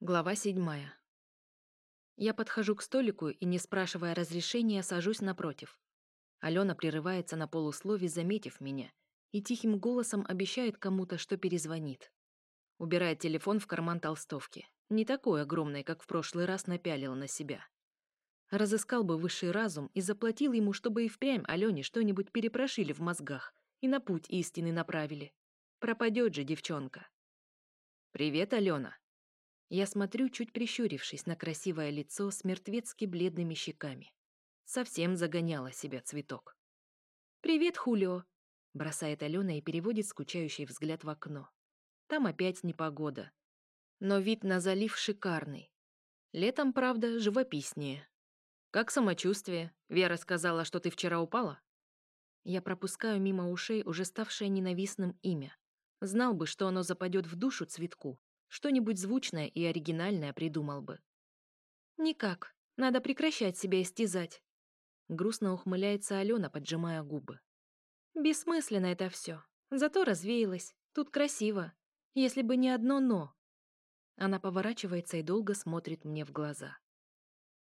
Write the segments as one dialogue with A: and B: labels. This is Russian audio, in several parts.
A: Глава седьмая. Я подхожу к столику и, не спрашивая разрешения, сажусь напротив. Алена прерывается на полуслове, заметив меня, и тихим голосом обещает кому-то, что перезвонит. Убирает телефон в карман толстовки. Не такой огромный, как в прошлый раз напялила на себя. Разыскал бы высший разум и заплатил ему, чтобы и впрямь Алене что-нибудь перепрошили в мозгах и на путь истины направили. Пропадет же девчонка. «Привет, Алена», я смотрю, чуть прищурившись на красивое лицо с мертвецки бледными щеками. Совсем загоняла себя цветок. «Привет, Хулио!» — бросает Алена и переводит скучающий взгляд в окно. Там опять непогода. Но вид на залив шикарный. Летом, правда, живописнее. «Как самочувствие? Вера сказала, что ты вчера упала?» Я пропускаю мимо ушей уже ставшее ненавистным имя. Знал бы, что оно западет в душу цветку, что-нибудь звучное и оригинальное придумал бы. «Никак. Надо прекращать себя истязать». Грустно ухмыляется Алена, поджимая губы. «Бессмысленно это все. Зато развеялась. Тут красиво. Если бы не одно «но». Она поворачивается и долго смотрит мне в глаза.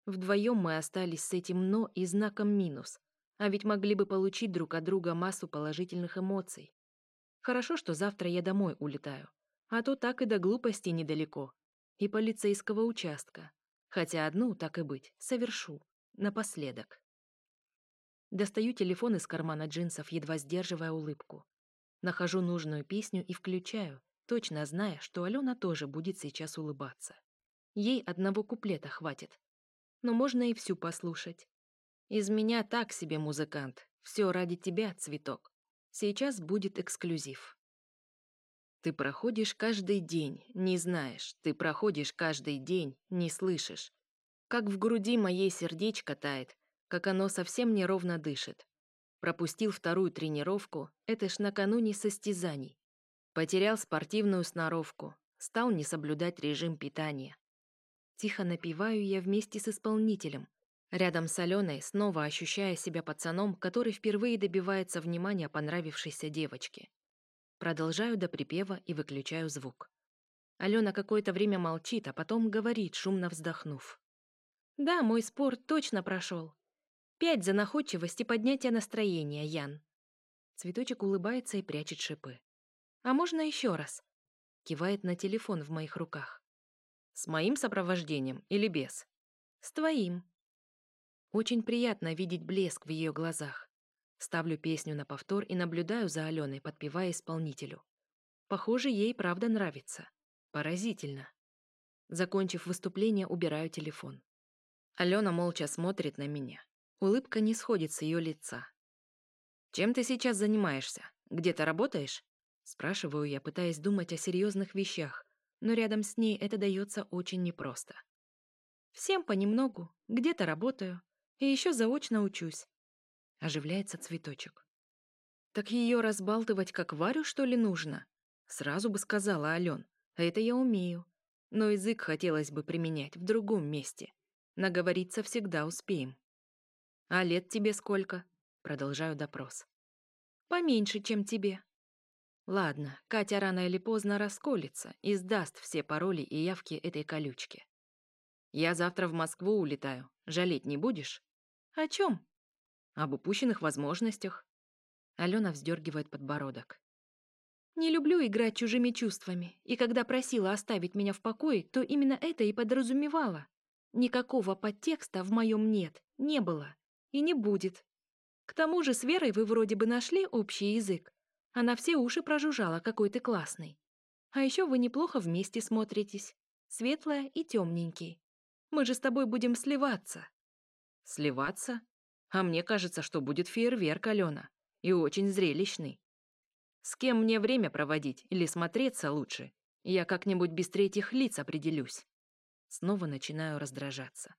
A: Вдвоем мы остались с этим «но» и знаком «минус», а ведь могли бы получить друг от друга массу положительных эмоций. Хорошо, что завтра я домой улетаю а то так и до глупости недалеко. И полицейского участка. Хотя одну, так и быть, совершу. Напоследок. Достаю телефон из кармана джинсов, едва сдерживая улыбку. Нахожу нужную песню и включаю, точно зная, что Алена тоже будет сейчас улыбаться. Ей одного куплета хватит. Но можно и всю послушать. Из меня так себе музыкант. Все ради тебя, цветок. Сейчас будет эксклюзив. Ты проходишь каждый день, не знаешь, ты проходишь каждый день, не слышишь. Как в груди моей сердечко тает, как оно совсем неровно дышит. Пропустил вторую тренировку, это ж накануне состязаний. Потерял спортивную сноровку, стал не соблюдать режим питания. Тихо напеваю я вместе с исполнителем, рядом с Аленой, снова ощущая себя пацаном, который впервые добивается внимания понравившейся девочки. Продолжаю до припева и выключаю звук. Алена какое-то время молчит, а потом говорит, шумно вздохнув. «Да, мой спор точно прошел. Пять за находчивость и поднятие настроения, Ян». Цветочек улыбается и прячет шипы. «А можно еще раз?» Кивает на телефон в моих руках. «С моим сопровождением или без?» «С твоим». Очень приятно видеть блеск в ее глазах. Ставлю песню на повтор и наблюдаю за Аленой, подпевая исполнителю. Похоже, ей правда нравится. Поразительно. Закончив выступление, убираю телефон. Алена молча смотрит на меня. Улыбка не сходит с ее лица. «Чем ты сейчас занимаешься? Где-то работаешь?» Спрашиваю я, пытаясь думать о серьезных вещах, но рядом с ней это дается очень непросто. «Всем понемногу. Где-то работаю. И еще заочно учусь. Оживляется цветочек. Так ее разбалтывать как Варю, что ли, нужно? Сразу бы сказала Ален. А это я умею. Но язык хотелось бы применять в другом месте. Наговориться всегда успеем. А лет тебе сколько? Продолжаю допрос. Поменьше, чем тебе. Ладно, Катя рано или поздно расколется и сдаст все пароли и явки этой колючки. Я завтра в Москву улетаю. Жалеть не будешь? О чем? Об упущенных возможностях. Алена вздергивает подбородок. Не люблю играть чужими чувствами, и когда просила оставить меня в покое, то именно это и подразумевала. Никакого подтекста в моем нет, не было и не будет. К тому же с Верой вы вроде бы нашли общий язык. Она все уши прожужжала, какой ты классный. А еще вы неплохо вместе смотритесь. Светлая и темненький. Мы же с тобой будем сливаться. Сливаться? А мне кажется, что будет фейерверк, Алена. И очень зрелищный. С кем мне время проводить или смотреться лучше? Я как-нибудь без третьих лиц определюсь. Снова начинаю раздражаться.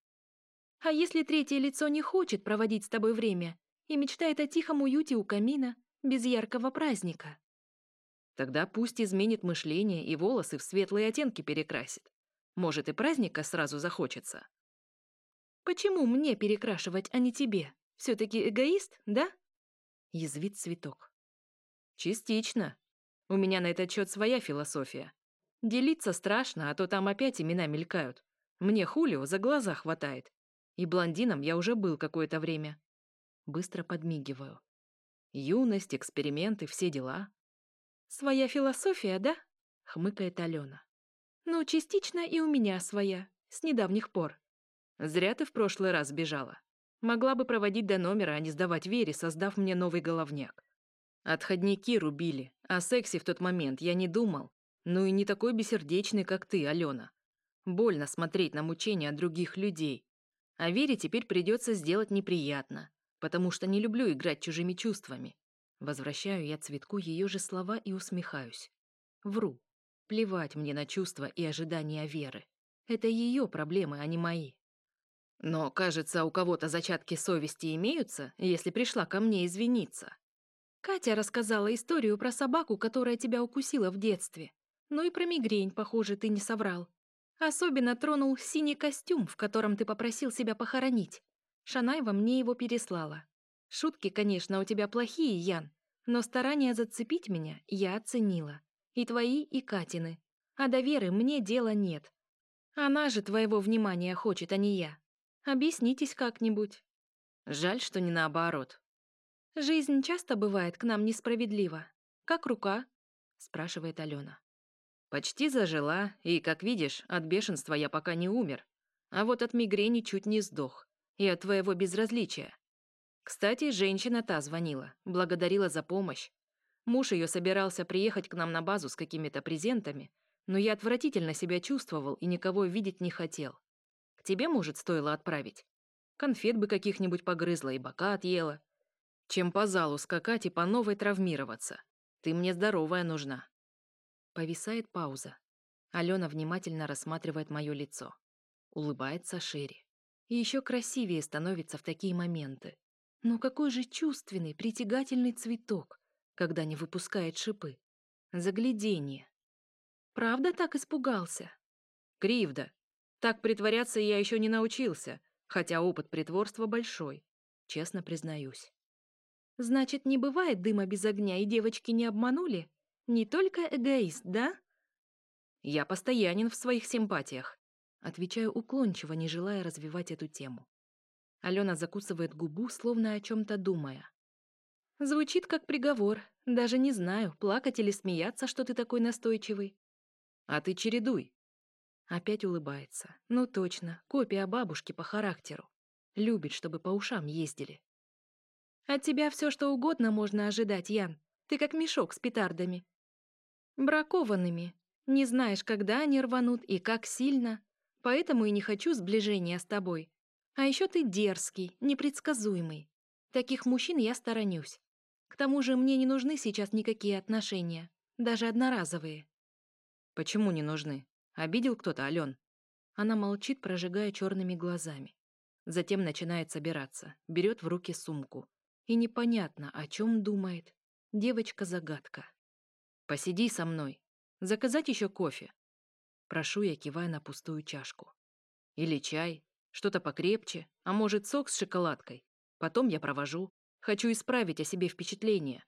A: А если третье лицо не хочет проводить с тобой время и мечтает о тихом уюте у камина, без яркого праздника? Тогда пусть изменит мышление и волосы в светлые оттенки перекрасит. Может, и праздника сразу захочется. Почему мне перекрашивать, а не тебе? Все-таки эгоист, да? Язвит цветок. Частично. У меня на этот счет своя философия. Делиться страшно, а то там опять имена мелькают. Мне Хулио за глаза хватает. И блондином я уже был какое-то время. Быстро подмигиваю. Юность, эксперименты, все дела. Своя философия, да? Хмыкает Алена. Ну, частично и у меня своя, с недавних пор. Зря ты в прошлый раз бежала. Могла бы проводить до номера, а не сдавать Вере, создав мне новый головняк. Отходники рубили, о сексе в тот момент я не думал. Ну и не такой бессердечный, как ты, Алена. Больно смотреть на мучения других людей. А Вере теперь придется сделать неприятно, потому что не люблю играть чужими чувствами. Возвращаю я цветку ее же слова и усмехаюсь. Вру. Плевать мне на чувства и ожидания Веры. Это ее проблемы, а не мои. Но, кажется, у кого-то зачатки совести имеются, если пришла ко мне извиниться. Катя рассказала историю про собаку, которая тебя укусила в детстве. Ну и про мигрень, похоже, ты не соврал. Особенно тронул синий костюм, в котором ты попросил себя похоронить. Шанаева мне его переслала. Шутки, конечно, у тебя плохие, Ян, но старания зацепить меня я оценила. И твои, и Катины. А до Веры мне дела нет. Она же твоего внимания хочет, а не я. Объяснитесь как-нибудь. Жаль, что не наоборот. Жизнь часто бывает к нам несправедлива. Как рука? спрашивает Алена. Почти зажила, и, как видишь, от бешенства я пока не умер. А вот от мигрени чуть не сдох. И от твоего безразличия. Кстати, женщина та звонила, благодарила за помощь. Муж ее собирался приехать к нам на базу с какими-то презентами, но я отвратительно себя чувствовал и никого видеть не хотел. Тебе, может, стоило отправить? Конфет бы каких-нибудь погрызла и бока отъела. Чем по залу скакать и по новой травмироваться. Ты мне здоровая нужна. Повисает пауза. Алена внимательно рассматривает мое лицо. Улыбается шире. И еще красивее становится в такие моменты. Но какой же чувственный, притягательный цветок когда не выпускает шипы. Загляденье. Правда так испугался? Кривда. Так притворяться я еще не научился, хотя опыт притворства большой, честно признаюсь. Значит, не бывает дыма без огня, и девочки не обманули? Не только эгоист, да? Я постоянен в своих симпатиях. Отвечаю уклончиво, не желая развивать эту тему. Алена закусывает губу, словно о чем-то думая. Звучит как приговор. Даже не знаю, плакать или смеяться, что ты такой настойчивый. А ты чередуй. Опять улыбается. Ну точно, копия бабушки по характеру. Любит, чтобы по ушам ездили. От тебя все что угодно можно ожидать, Ян. Ты как мешок с петардами. Бракованными. Не знаешь, когда они рванут и как сильно. Поэтому и не хочу сближения с тобой. А еще ты дерзкий, непредсказуемый. Таких мужчин я сторонюсь. К тому же мне не нужны сейчас никакие отношения, даже одноразовые. Почему не нужны? Обидел кто-то, Ален? Она молчит, прожигая черными глазами. Затем начинает собираться, берет в руки сумку. И непонятно, о чем думает. Девочка-загадка. «Посиди со мной. Заказать еще кофе?» Прошу я, кивая на пустую чашку. «Или чай, что-то покрепче, а может, сок с шоколадкой. Потом я провожу. Хочу исправить о себе впечатление.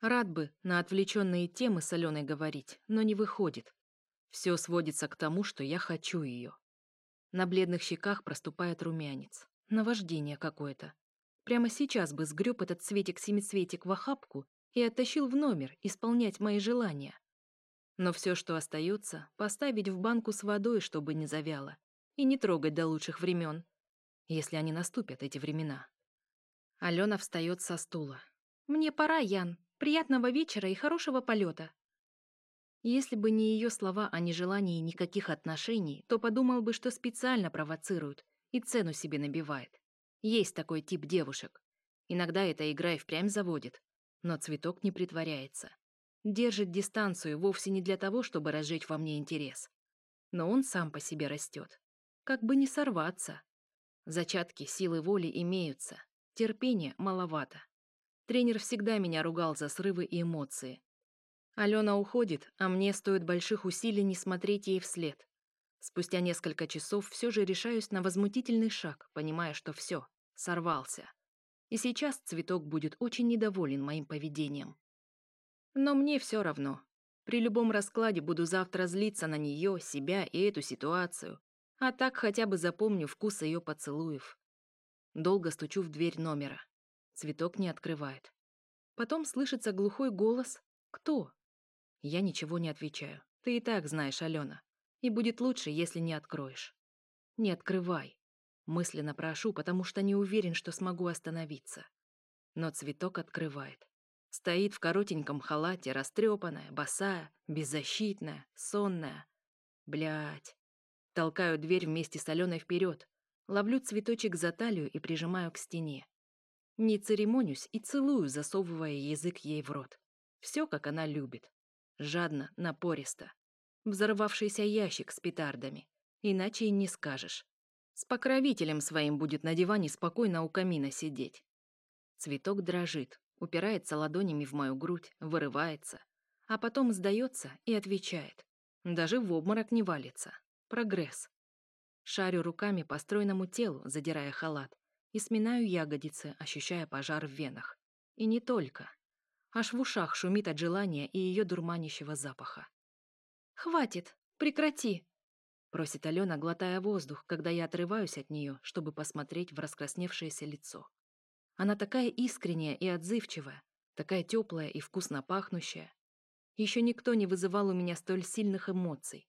A: Рад бы на отвлеченные темы с Аленой говорить, но не выходит. Все сводится к тому, что я хочу ее. На бледных щеках проступает румянец. Наваждение какое-то. Прямо сейчас бы сгреб этот цветик-семицветик в охапку и оттащил в номер исполнять мои желания. Но все, что остается, поставить в банку с водой, чтобы не завяло, и не трогать до лучших времен, если они наступят, эти времена. Алена встает со стула. «Мне пора, Ян. Приятного вечера и хорошего полета». Если бы не ее слова о нежелании никаких отношений, то подумал бы, что специально провоцирует и цену себе набивает. Есть такой тип девушек. Иногда эта игра и впрямь заводит. Но цветок не притворяется. Держит дистанцию вовсе не для того, чтобы разжечь во мне интерес. Но он сам по себе растет. Как бы не сорваться. Зачатки силы воли имеются, Терпения маловато. Тренер всегда меня ругал за срывы и эмоции. Алена уходит, а мне стоит больших усилий не смотреть ей вслед. Спустя несколько часов все же решаюсь на возмутительный шаг, понимая, что все, сорвался. И сейчас цветок будет очень недоволен моим поведением. Но мне все равно. При любом раскладе буду завтра злиться на нее, себя и эту ситуацию. А так хотя бы запомню вкус ее поцелуев. Долго стучу в дверь номера. Цветок не открывает. Потом слышится глухой голос «Кто?». Я ничего не отвечаю. Ты и так знаешь, Алена. И будет лучше, если не откроешь. Не открывай. Мысленно прошу, потому что не уверен, что смогу остановиться. Но цветок открывает. Стоит в коротеньком халате, растрепанная, босая, беззащитная, сонная. Блять. Толкаю дверь вместе с Аленой вперед, ловлю цветочек за талию и прижимаю к стене. Не церемонюсь и целую, засовывая язык ей в рот. Все, как она любит. Жадно, напористо. Взорвавшийся ящик с петардами. Иначе и не скажешь. С покровителем своим будет на диване спокойно у камина сидеть. Цветок дрожит, упирается ладонями в мою грудь, вырывается, а потом сдается и отвечает. Даже в обморок не валится. Прогресс. Шарю руками по стройному телу, задирая халат, и сминаю ягодицы, ощущая пожар в венах. И не только. Аж в ушах шумит от желания и ее дурманящего запаха. «Хватит! Прекрати!» Просит Алена, глотая воздух, когда я отрываюсь от нее, чтобы посмотреть в раскрасневшееся лицо. Она такая искренняя и отзывчивая, такая теплая и вкусно пахнущая. Еще никто не вызывал у меня столь сильных эмоций.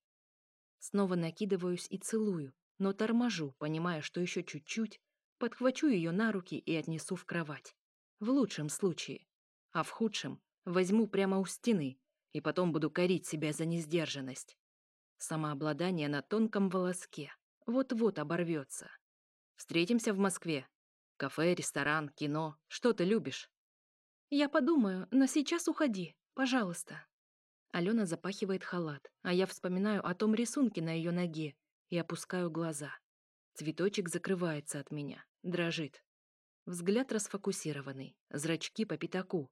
A: Снова накидываюсь и целую, но торможу, понимая, что еще чуть-чуть, подхвачу ее на руки и отнесу в кровать. В лучшем случае. А в худшем возьму прямо у стены и потом буду корить себя за несдержанность. Самообладание на тонком волоске. Вот-вот оборвется. Встретимся в Москве. Кафе, ресторан, кино. Что ты любишь? Я подумаю, но сейчас уходи, пожалуйста. Алена запахивает халат, а я вспоминаю о том рисунке на ее ноге и опускаю глаза. Цветочек закрывается от меня, дрожит. Взгляд расфокусированный, зрачки по пятаку.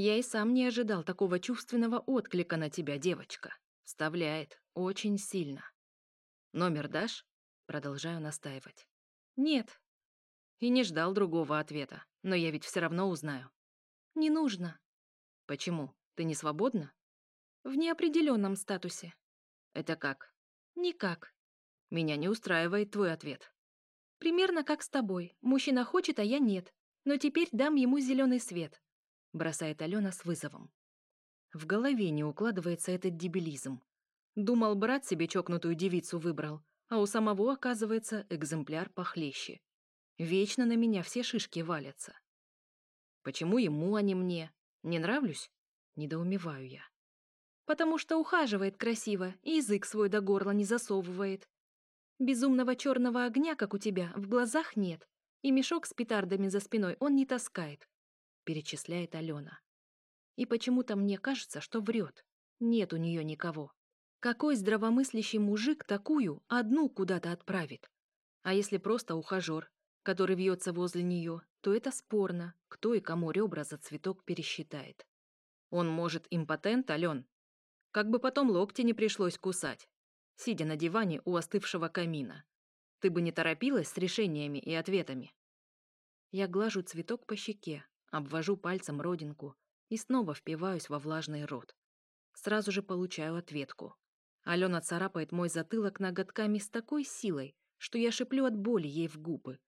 A: Я и сам не ожидал такого чувственного отклика на тебя, девочка. Вставляет очень сильно. Номер дашь? Продолжаю настаивать. Нет. И не ждал другого ответа, но я ведь все равно узнаю. Не нужно. Почему? Ты не свободна? В неопределенном статусе. Это как? Никак. Меня не устраивает твой ответ. Примерно как с тобой. Мужчина хочет, а я нет. Но теперь дам ему зеленый свет. Бросает Алена с вызовом. В голове не укладывается этот дебилизм. Думал, брат себе чокнутую девицу выбрал, а у самого, оказывается, экземпляр похлеще. Вечно на меня все шишки валятся. Почему ему, а не мне? Не нравлюсь? Недоумеваю я. Потому что ухаживает красиво и язык свой до горла не засовывает. Безумного черного огня, как у тебя, в глазах нет, и мешок с петардами за спиной он не таскает», — перечисляет Алена. И почему-то мне кажется, что врет. Нет у нее никого. Какой здравомыслящий мужик такую одну куда-то отправит? А если просто ухажер, который вьется возле нее, то это спорно, кто и кому ребра за цветок пересчитает. Он может импотент, Ален? Как бы потом локти не пришлось кусать сидя на диване у остывшего камина. Ты бы не торопилась с решениями и ответами. Я глажу цветок по щеке, обвожу пальцем родинку и снова впиваюсь во влажный рот. Сразу же получаю ответку. Алена царапает мой затылок ноготками с такой силой, что я шиплю от боли ей в губы.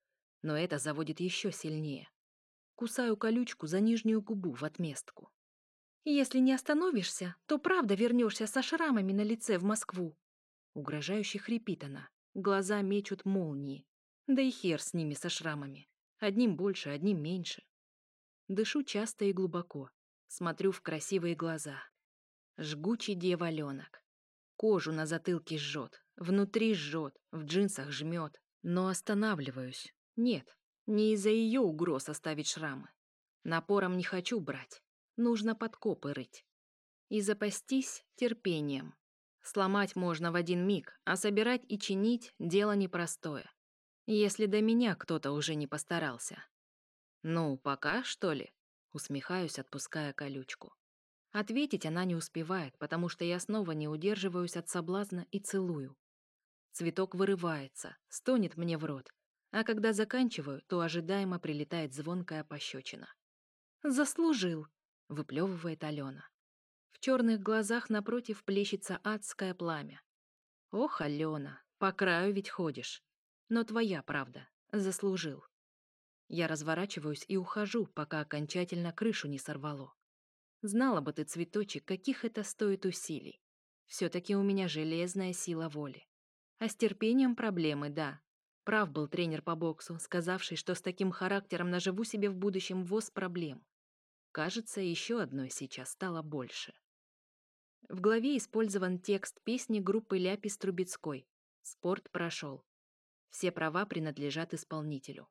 A: Но это заводит еще сильнее. Кусаю колючку за нижнюю губу в отместку. «Если не остановишься, то правда вернешься со шрамами на лице в Москву», Угрожающе хрипит она. Глаза мечут молнии. Да и хер с ними со шрамами. Одним больше, одним меньше. Дышу часто и глубоко. Смотрю в красивые глаза. Жгучий деваленок. Кожу на затылке жжет, внутри жжет, в джинсах жмет. Но останавливаюсь. Нет, не из-за ее угроз оставить шрамы. Напором не хочу брать. Нужно подкопы рыть. И запастись терпением. Сломать можно в один миг, а собирать и чинить – дело непростое. Если до меня кто-то уже не постарался. «Ну, пока, что ли?» – усмехаюсь, отпуская колючку. Ответить она не успевает, потому что я снова не удерживаюсь от соблазна и целую. Цветок вырывается, стонет мне в рот, а когда заканчиваю, то ожидаемо прилетает звонкая пощечина. «Заслужил!» – выплевывает Алена. черных глазах напротив плещется адское пламя. Ох, Алена, по краю ведь ходишь. Но твоя правда. Заслужил. Я разворачиваюсь и ухожу, пока окончательно крышу не сорвало. Знала бы ты, цветочек, каких это стоит усилий. Все-таки у меня железная сила воли. А с терпением проблемы, да. Прав был тренер по боксу, сказавший, что с таким характером наживу себе в будущем воз проблем. Кажется, еще одной сейчас стало больше. В главе использован текст песни группы Ляпис Трубецкой «Спорт прошел». Все права принадлежат исполнителю.